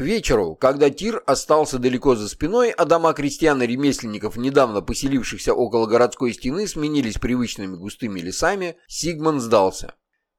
К вечеру, когда тир остался далеко за спиной, а дома крестьян и ремесленников, недавно поселившихся около городской стены, сменились привычными густыми лесами, Сигман сдался.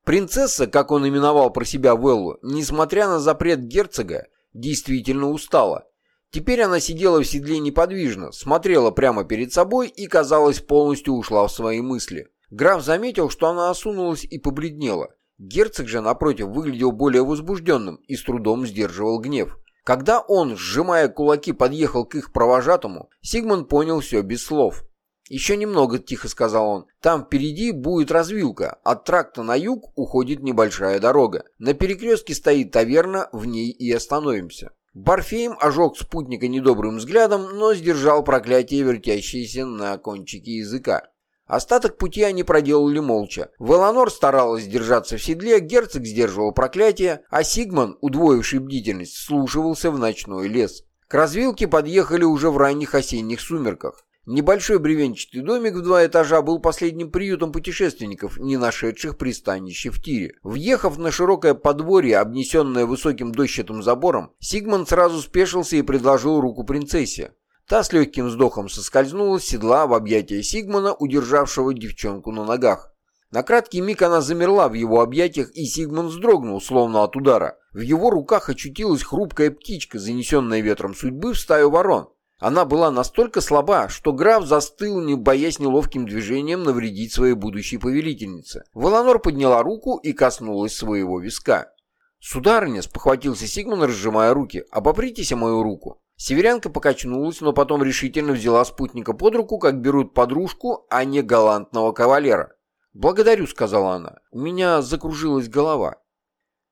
Принцесса, как он именовал про себя Веллу, несмотря на запрет герцога, действительно устала. Теперь она сидела в седле неподвижно, смотрела прямо перед собой и, казалось, полностью ушла в свои мысли. Граф заметил, что она осунулась и побледнела. Герцог же, напротив, выглядел более возбужденным и с трудом сдерживал гнев. Когда он, сжимая кулаки, подъехал к их провожатому, Сигмund понял все без слов. «Еще немного», — тихо сказал он. «Там впереди будет развилка. От тракта на юг уходит небольшая дорога. На перекрестке стоит таверна, в ней и остановимся». Барфеем ожег спутника недобрым взглядом, но сдержал проклятие, вертящееся на кончике языка. Остаток пути они проделали молча. Веланор старалась держаться в седле, герцог сдерживал проклятие, а Сигман, удвоивший бдительность, слушивался в ночной лес. К развилке подъехали уже в ранних осенних сумерках. Небольшой бревенчатый домик в два этажа был последним приютом путешественников, не нашедших пристанище в тире. Въехав на широкое подворье, обнесенное высоким дощатым забором, Сигман сразу спешился и предложил руку принцессе. Та с легким вздохом соскользнула с седла в объятия Сигмана, удержавшего девчонку на ногах. На краткий миг она замерла в его объятиях, и Сигман вздрогнул, словно от удара. В его руках очутилась хрупкая птичка, занесенная ветром судьбы в стаю ворон. Она была настолько слаба, что граф застыл, не боясь неловким движением навредить своей будущей повелительнице. Воланор подняла руку и коснулась своего виска. «Сударыня», — спохватился Сигман, разжимая руки, — «обопритесь о мою руку». Северянка покачнулась, но потом решительно взяла спутника под руку, как берут подружку, а не галантного кавалера. «Благодарю», — сказала она. «У меня закружилась голова».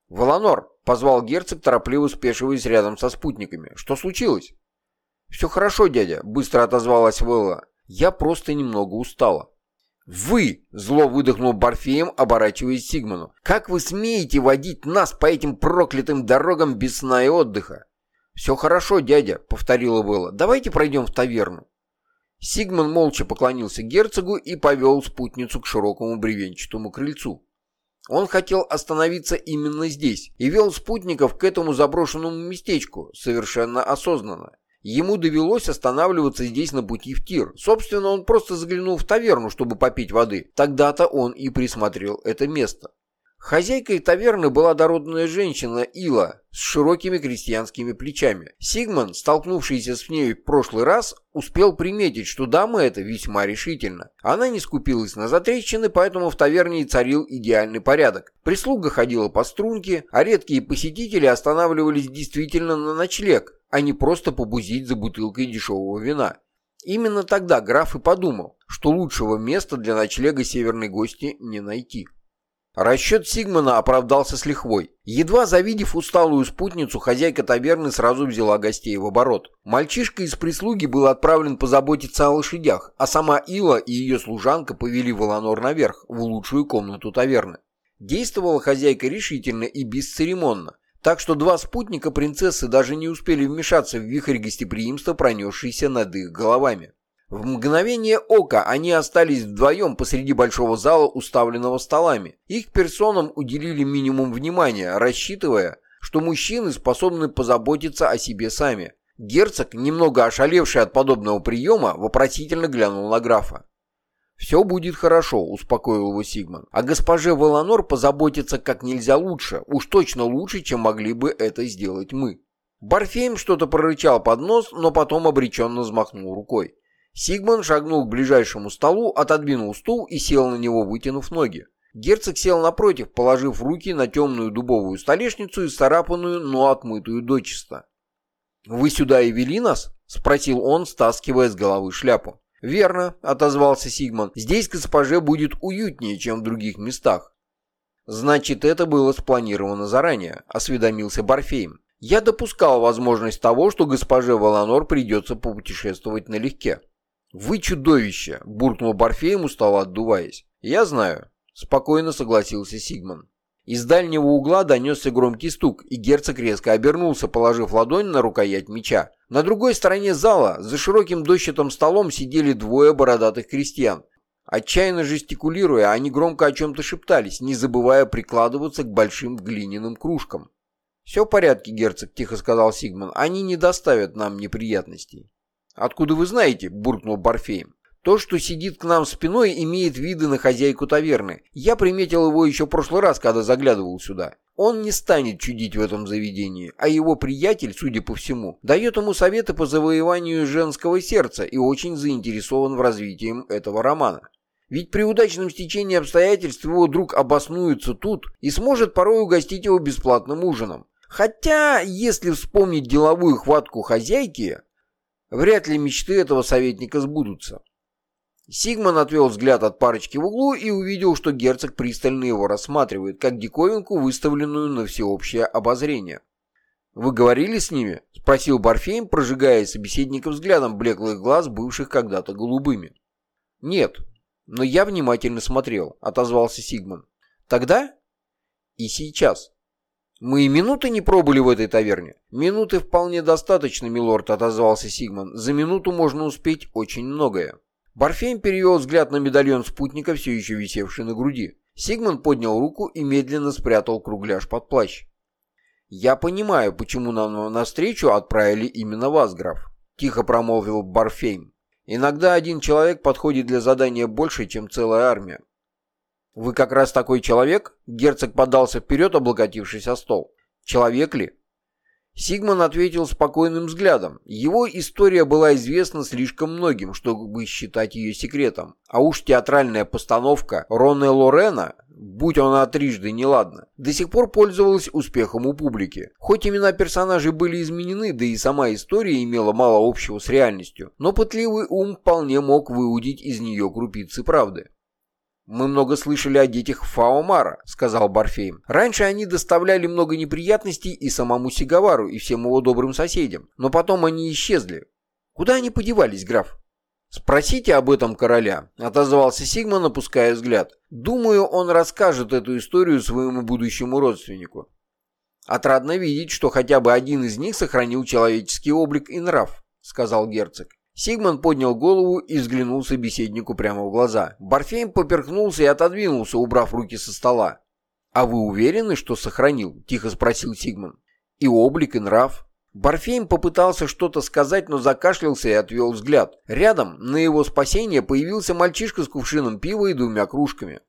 «Волонор», — позвал герцог, торопливо спешиваясь рядом со спутниками. «Что случилось?» «Все хорошо, дядя», — быстро отозвалась Вэлла. «Я просто немного устала». «Вы!» — зло выдохнул Барфеем, оборачиваясь Сигману. «Как вы смеете водить нас по этим проклятым дорогам без сна и отдыха?» «Все хорошо, дядя», — повторила Белла. «Давайте пройдем в таверну». Сигман молча поклонился герцогу и повел спутницу к широкому бревенчатому крыльцу. Он хотел остановиться именно здесь и вел спутников к этому заброшенному местечку совершенно осознанно. Ему довелось останавливаться здесь на пути в тир. Собственно, он просто заглянул в таверну, чтобы попить воды. Тогда-то он и присмотрел это место. Хозяйкой таверны была дородная женщина Ила с широкими крестьянскими плечами. Сигман, столкнувшийся с ней в прошлый раз, успел приметить, что дама эта весьма решительна. Она не скупилась на затрещины, поэтому в таверне царил идеальный порядок. Прислуга ходила по струнке, а редкие посетители останавливались действительно на ночлег, а не просто побузить за бутылкой дешевого вина. Именно тогда граф и подумал, что лучшего места для ночлега северной гости не найти. Расчет Сигмана оправдался с лихвой. Едва завидев усталую спутницу, хозяйка таверны сразу взяла гостей в оборот. Мальчишка из прислуги был отправлен позаботиться о лошадях, а сама Ила и ее служанка повели Воланор наверх, в лучшую комнату таверны. Действовала хозяйка решительно и бесцеремонно, так что два спутника принцессы даже не успели вмешаться в вихрь гостеприимства, пронесшийся над их головами. В мгновение ока они остались вдвоем посреди большого зала, уставленного столами. Их персонам уделили минимум внимания, рассчитывая, что мужчины способны позаботиться о себе сами. Герцог, немного ошалевший от подобного приема, вопросительно глянул на графа. «Все будет хорошо», — успокоил его Сигман. «А госпоже Веланор позаботится как нельзя лучше, уж точно лучше, чем могли бы это сделать мы». Барфейм что-то прорычал под нос, но потом обреченно взмахнул рукой. Сигман шагнул к ближайшему столу, отодвинул стул и сел на него, вытянув ноги. Герцог сел напротив, положив руки на темную дубовую столешницу и царапанную, но отмытую дочисто. «Вы сюда и вели нас?» — спросил он, стаскивая с головы шляпу. «Верно», — отозвался Сигман. «Здесь госпоже будет уютнее, чем в других местах». «Значит, это было спланировано заранее», — осведомился Барфейм. «Я допускал возможность того, что госпоже Валанор придется попутешествовать налегке». «Вы чудовище!» — буркнул Барфеем, устало отдуваясь. «Я знаю», — спокойно согласился Сигман. Из дальнего угла донесся громкий стук, и герцог резко обернулся, положив ладонь на рукоять меча. На другой стороне зала, за широким дощатым столом, сидели двое бородатых крестьян. Отчаянно жестикулируя, они громко о чем-то шептались, не забывая прикладываться к большим глиняным кружкам. «Все в порядке, герцог», — тихо сказал Сигман. «Они не доставят нам неприятностей». «Откуда вы знаете?» — буркнул Барфейм. То, что сидит к нам спиной, имеет виды на хозяйку таверны. Я приметил его еще в прошлый раз, когда заглядывал сюда. Он не станет чудить в этом заведении, а его приятель, судя по всему, дает ему советы по завоеванию женского сердца и очень заинтересован в развитии этого романа. Ведь при удачном стечении обстоятельств его друг обоснуется тут и сможет порой угостить его бесплатным ужином. Хотя, если вспомнить деловую хватку хозяйки, вряд ли мечты этого советника сбудутся. Сигман отвел взгляд от парочки в углу и увидел, что герцог пристально его рассматривает, как диковинку, выставленную на всеобщее обозрение. «Вы говорили с ними?» — спросил Барфейм, прожигая собеседника взглядом блеклых глаз, бывших когда-то голубыми. «Нет, но я внимательно смотрел», — отозвался Сигман. «Тогда и сейчас». «Мы и минуты не пробыли в этой таверне». «Минуты вполне достаточно, милорд», — отозвался Сигман. «За минуту можно успеть очень многое». Барфейм перевел взгляд на медальон спутника, все еще висевший на груди. Сигман поднял руку и медленно спрятал кругляш под плащ. «Я понимаю, почему нам навстречу отправили именно вас, граф», — тихо промолвил Барфейм. «Иногда один человек подходит для задания больше, чем целая армия». «Вы как раз такой человек?» — герцог подался вперед, облокотившись о стол. «Человек ли?» Сигман ответил спокойным взглядом. Его история была известна слишком многим, чтобы считать ее секретом. А уж театральная постановка Роне Лорена, будь она трижды неладна, до сих пор пользовалась успехом у публики. Хоть имена персонажей были изменены, да и сама история имела мало общего с реальностью, но пытливый ум вполне мог выудить из нее крупицы правды. «Мы много слышали о детях Фаомара», — сказал Барфейм. «Раньше они доставляли много неприятностей и самому Сигавару, и всем его добрым соседям. Но потом они исчезли. Куда они подевались, граф?» «Спросите об этом короля», — отозвался Сигман, опуская взгляд. «Думаю, он расскажет эту историю своему будущему родственнику». «Отрадно видеть, что хотя бы один из них сохранил человеческий облик и нрав», — сказал герцог. Сигман поднял голову и взглянул собеседнику прямо в глаза. Барфейм поперхнулся и отодвинулся, убрав руки со стола. «А вы уверены, что сохранил?» – тихо спросил Сигман. «И облик, и нрав?» Барфейм попытался что-то сказать, но закашлялся и отвел взгляд. Рядом, на его спасение, появился мальчишка с кувшином пива и двумя кружками.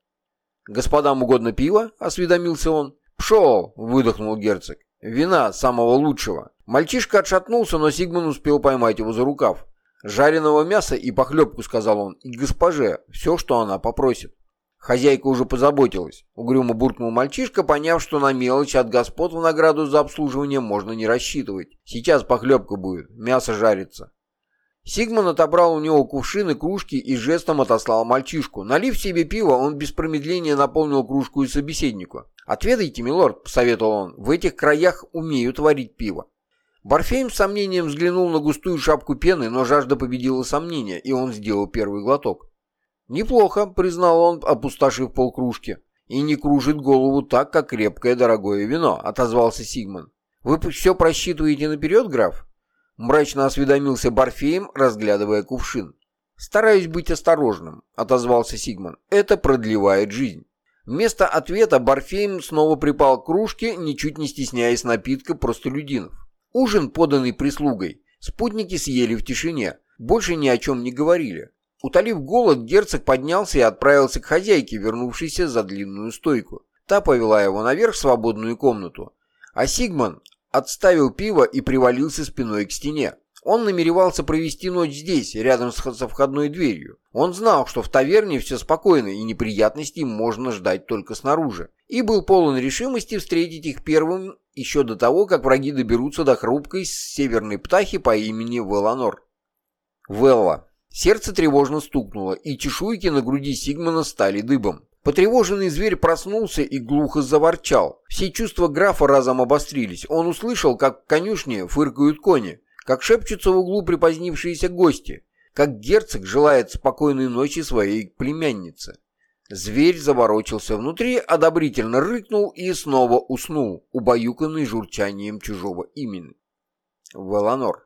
«Господам угодно пиво?» – осведомился он. «Пшел!» – выдохнул герцог. «Вина самого лучшего». Мальчишка отшатнулся, но Сигман успел поймать его за рукав. «Жареного мяса и похлебку», — сказал он, — «и госпоже все, что она попросит». Хозяйка уже позаботилась. Угрюмо буркнул мальчишка, поняв, что на мелочь от господ в награду за обслуживание можно не рассчитывать. Сейчас похлебка будет, мясо жарится. Сигман отобрал у него кувшин и кружки и жестом отослал мальчишку. Налив себе пиво, он без промедления наполнил кружку и собеседнику. «Отведайте, милорд», — посоветовал он, — «в этих краях умеют варить пиво». Барфейм с сомнением взглянул на густую шапку пены, но жажда победила сомнение, и он сделал первый глоток. «Неплохо», — признал он, опустошив полкружки. «И не кружит голову так, как крепкое дорогое вино», — отозвался Сигман. «Вы все просчитываете наперед, граф?» Мрачно осведомился Барфеем, разглядывая кувшин. «Стараюсь быть осторожным», — отозвался Сигман. «Это продлевает жизнь». Вместо ответа Барфейм снова припал к кружке, ничуть не стесняясь напитка простолюдинов. Ужин, поданный прислугой, спутники съели в тишине, больше ни о чем не говорили. Утолив голод, герцог поднялся и отправился к хозяйке, вернувшейся за длинную стойку. Та повела его наверх в свободную комнату. А Сигман отставил пиво и привалился спиной к стене. Он намеревался провести ночь здесь, рядом со входной дверью. Он знал, что в таверне все спокойно и неприятностей можно ждать только снаружи. И был полон решимости встретить их первым еще до того, как враги доберутся до хрупкой северной птахи по имени Веланор. Велла. Сердце тревожно стукнуло, и чешуйки на груди Сигмана стали дыбом. Потревоженный зверь проснулся и глухо заворчал. Все чувства графа разом обострились. Он услышал, как в конюшне фыркают кони, как шепчутся в углу припозднившиеся гости, как герцог желает спокойной ночи своей племяннице. Зверь заворочился внутри, одобрительно рыкнул и снова уснул, убаюканный журчанием чужого имени. Веланор.